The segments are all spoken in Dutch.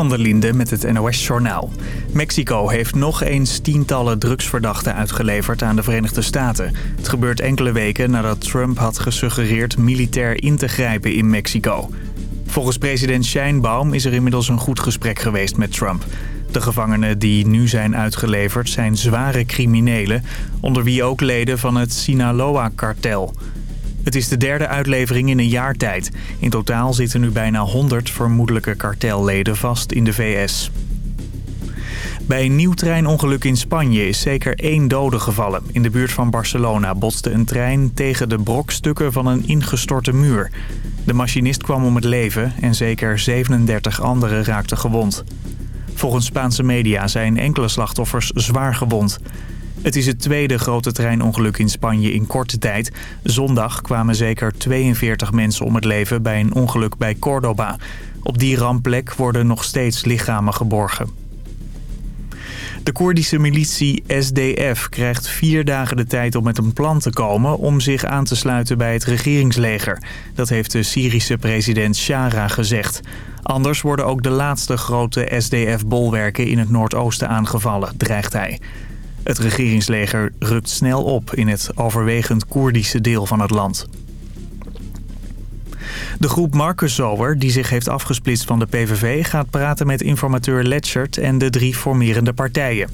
van der Linde met het NOS-journaal. Mexico heeft nog eens tientallen drugsverdachten uitgeleverd aan de Verenigde Staten. Het gebeurt enkele weken nadat Trump had gesuggereerd militair in te grijpen in Mexico. Volgens president Scheinbaum is er inmiddels een goed gesprek geweest met Trump. De gevangenen die nu zijn uitgeleverd zijn zware criminelen... onder wie ook leden van het Sinaloa-kartel... Het is de derde uitlevering in een jaar tijd. In totaal zitten nu bijna 100 vermoedelijke kartelleden vast in de VS. Bij een nieuw treinongeluk in Spanje is zeker één dode gevallen. In de buurt van Barcelona botste een trein tegen de brokstukken van een ingestorte muur. De machinist kwam om het leven en zeker 37 anderen raakten gewond. Volgens Spaanse media zijn enkele slachtoffers zwaar gewond. Het is het tweede grote treinongeluk in Spanje in korte tijd. Zondag kwamen zeker 42 mensen om het leven bij een ongeluk bij Córdoba. Op die rampplek worden nog steeds lichamen geborgen. De Koerdische militie SDF krijgt vier dagen de tijd om met een plan te komen... om zich aan te sluiten bij het regeringsleger. Dat heeft de Syrische president Shara gezegd. Anders worden ook de laatste grote SDF-bolwerken in het noordoosten aangevallen, dreigt hij. Het regeringsleger rukt snel op in het overwegend Koerdische deel van het land. De groep Marcus Zower, die zich heeft afgesplitst van de PVV... gaat praten met informateur Letchert en de drie formerende partijen.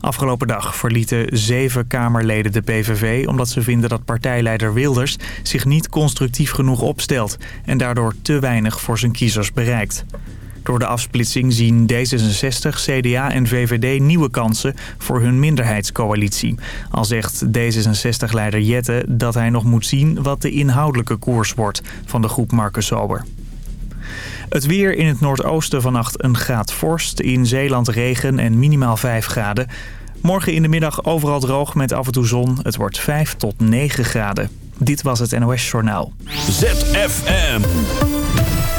Afgelopen dag verlieten zeven Kamerleden de PVV... omdat ze vinden dat partijleider Wilders zich niet constructief genoeg opstelt... en daardoor te weinig voor zijn kiezers bereikt. Door de afsplitsing zien D66, CDA en VVD nieuwe kansen voor hun minderheidscoalitie. Al zegt D66-leider Jette dat hij nog moet zien wat de inhoudelijke koers wordt van de groep Marcus Sober. Het weer in het noordoosten vannacht een graad vorst. In Zeeland regen en minimaal 5 graden. Morgen in de middag overal droog met af en toe zon. Het wordt 5 tot 9 graden. Dit was het NOS Journaal. ZFM.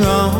snow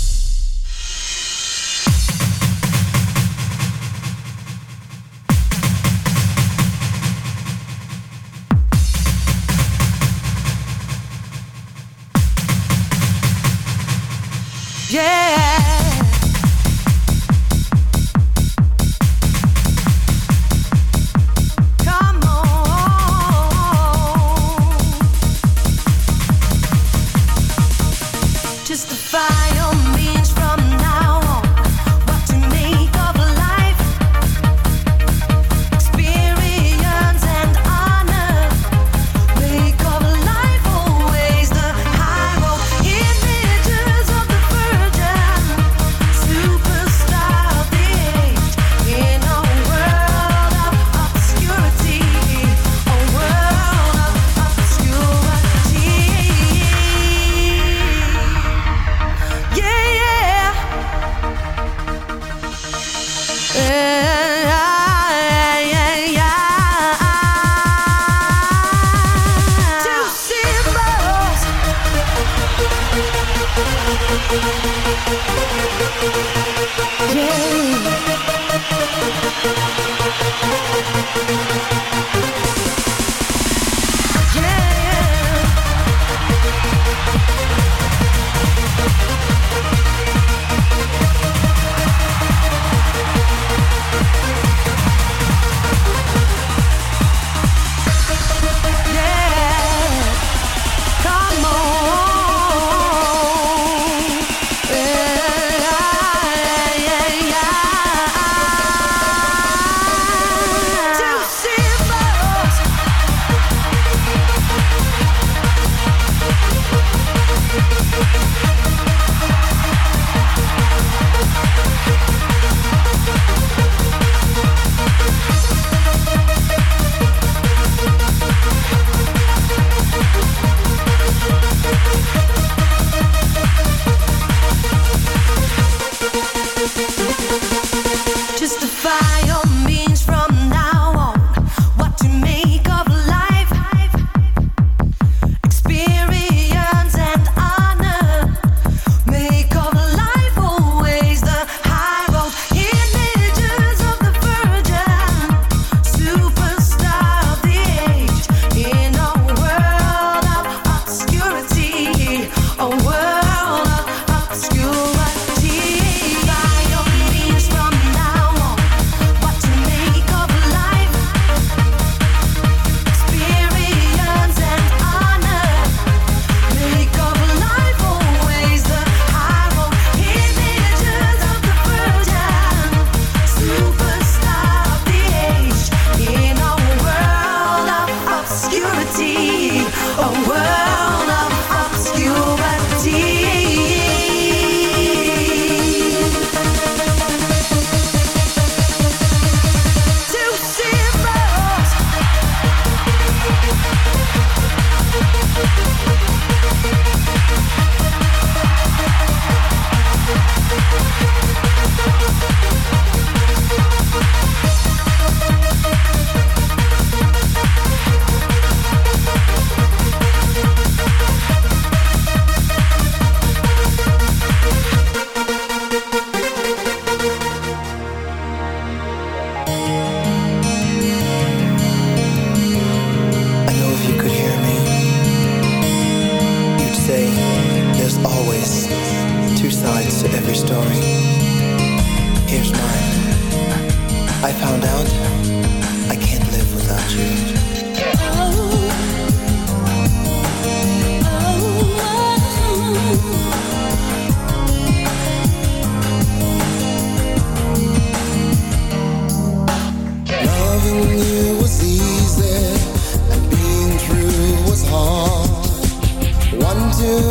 here's mine. I found out I can't live without you. Loving you was easy, and being true was hard. One, two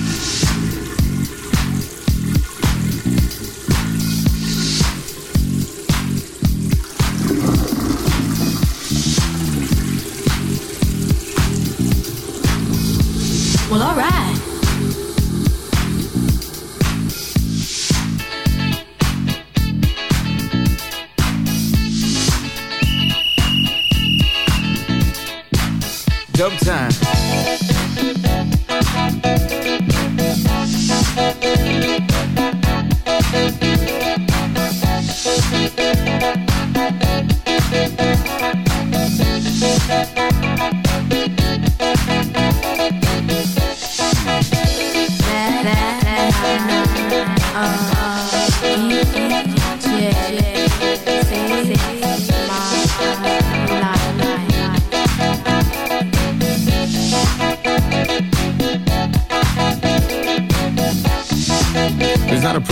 Well, alright. Dub time. It's